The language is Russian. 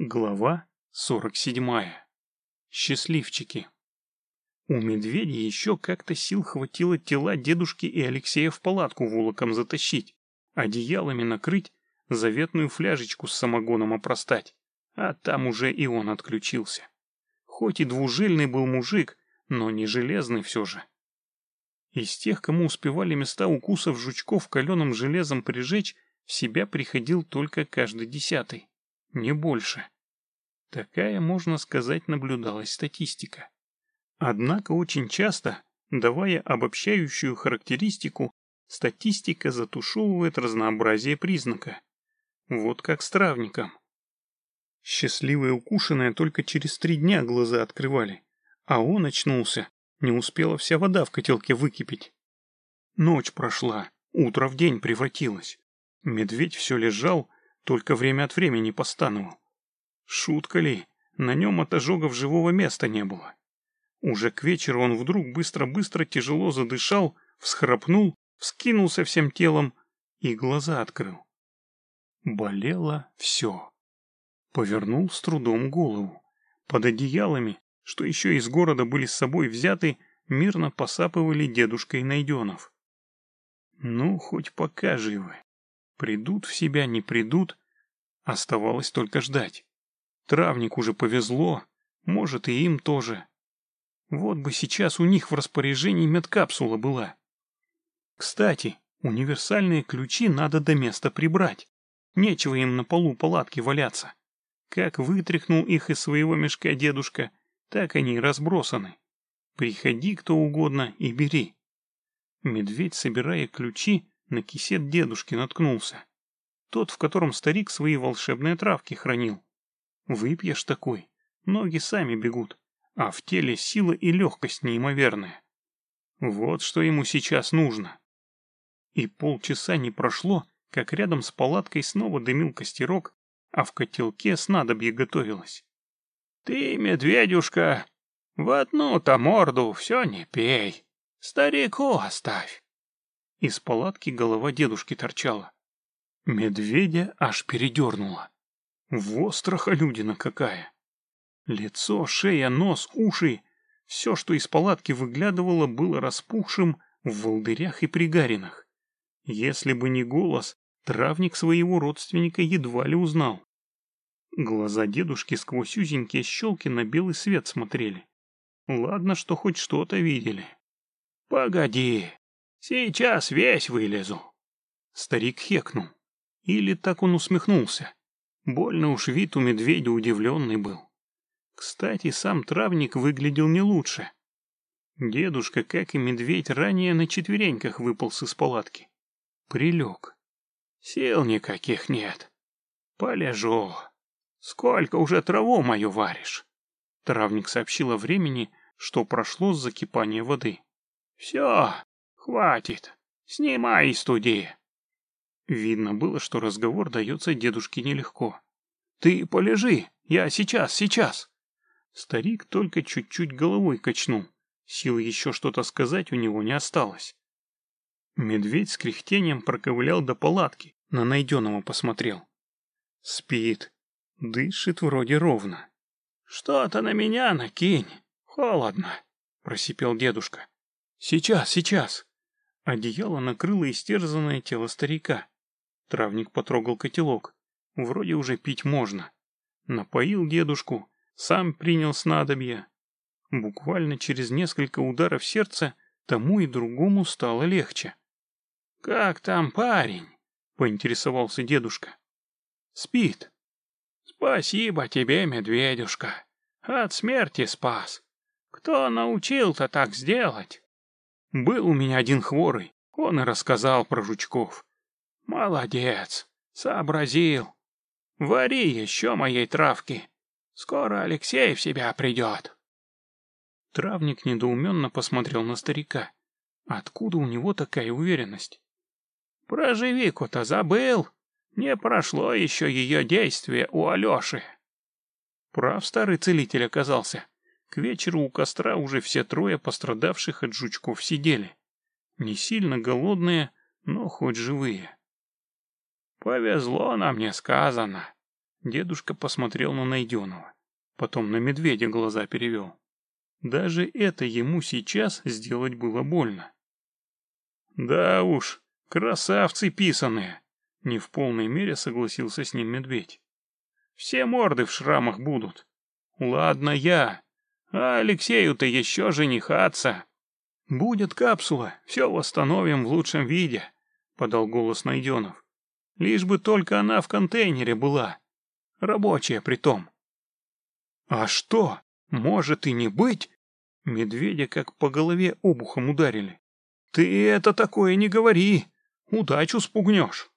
Глава 47. Счастливчики. У медведя еще как-то сил хватило тела дедушки и Алексея в палатку волоком затащить, одеялами накрыть, заветную фляжечку с самогоном опростать, а там уже и он отключился. Хоть и двужильный был мужик, но не железный все же. Из тех, кому успевали места укусов жучков каленым железом прижечь, в себя приходил только каждый десятый не больше. Такая, можно сказать, наблюдалась статистика. Однако очень часто, давая обобщающую характеристику, статистика затушевывает разнообразие признака. Вот как с травником. Счастливые укушенные только через три дня глаза открывали, а он очнулся, не успела вся вода в котелке выкипеть. Ночь прошла, утро в день превратилось. Медведь все лежал, только время от времени постановал. Шутка ли, на нем от ожогов живого места не было. Уже к вечеру он вдруг быстро-быстро тяжело задышал, всхрапнул, вскинулся всем телом и глаза открыл. Болело все. Повернул с трудом голову. Под одеялами, что еще из города были с собой взяты, мирно посапывали дедушка и Найденов. Ну, хоть пока живы. Придут в себя, не придут, оставалось только ждать. Травник уже повезло, может и им тоже. Вот бы сейчас у них в распоряжении медкапсула была. Кстати, универсальные ключи надо до места прибрать. Нечего им на полу палатки валяться. Как вытряхнул их из своего мешка дедушка, так они и разбросаны. Приходи кто угодно и бери. Медведь, собирая ключи, на кисет дедушки наткнулся. Тот, в котором старик свои волшебные травки хранил. Выпьешь такой, ноги сами бегут, а в теле сила и легкость неимоверная. Вот что ему сейчас нужно. И полчаса не прошло, как рядом с палаткой снова дымил костерок, а в котелке снадобье готовилось. «Ты, медведюшка, в одну-то морду все не пей, старику оставь». Из палатки голова дедушки торчала. Медведя аж передернуло. Во страхолюдина какая! Лицо, шея, нос, уши — все, что из палатки выглядывало, было распухшим в волдырях и пригаринах. Если бы не голос, травник своего родственника едва ли узнал. Глаза дедушки сквозь узенькие щелки на белый свет смотрели. Ладно, что хоть что-то видели. «Погоди, Сейчас весь вылезу. Старик хекнул. Или так он усмехнулся. Больно уж вид у медведя удивленный был. Кстати, сам травник выглядел не лучше. Дедушка, как и медведь, ранее на четвереньках выполз из палатки. Прилег. Сил никаких нет. Полежу. Сколько уже траву мою варишь? Травник сообщил о времени, что прошло с закипания воды. Все, «Хватит! Снимай студии!» Видно было, что разговор дается дедушке нелегко. «Ты полежи! Я сейчас, сейчас!» Старик только чуть-чуть головой качнул. Сил еще что-то сказать у него не осталось. Медведь с кряхтением проковылял до палатки, на найденного посмотрел. Спит. Дышит вроде ровно. «Что-то на меня накинь. Холодно», — просипел дедушка. «Сейчас, сейчас». Одеяло накрыло истерзанное тело старика. Травник потрогал котелок. Вроде уже пить можно. Напоил дедушку, сам принял снадобье. Буквально через несколько ударов сердца тому и другому стало легче. «Как там парень?» — поинтересовался дедушка. «Спит». «Спасибо тебе, медведюшка. От смерти спас. Кто научил-то так сделать?» Был у меня один хворый, он и рассказал про жучков. Молодец, сообразил. Вари еще моей травки. Скоро Алексей в себя придет. Травник недоуменно посмотрел на старика. Откуда у него такая уверенность? Проживику-то забыл. Не прошло еще ее действие у Алеши. Прав старый целитель оказался. К вечеру у костра уже все трое пострадавших от жучков сидели. Не сильно голодные, но хоть живые. «Повезло нам, не сказано. Дедушка посмотрел на Найденова, потом на медведя глаза перевел. Даже это ему сейчас сделать было больно. «Да уж, красавцы писаные!» Не в полной мере согласился с ним медведь. «Все морды в шрамах будут. Ладно я, а Алексею-то еще женихаться. Будет капсула, все восстановим в лучшем виде», — подал голос Найденов. «Лишь бы только она в контейнере была. Рабочая притом». «А что, может и не быть?» Медведя как по голове обухом ударили. «Ты это такое не говори! Удачу спугнешь!»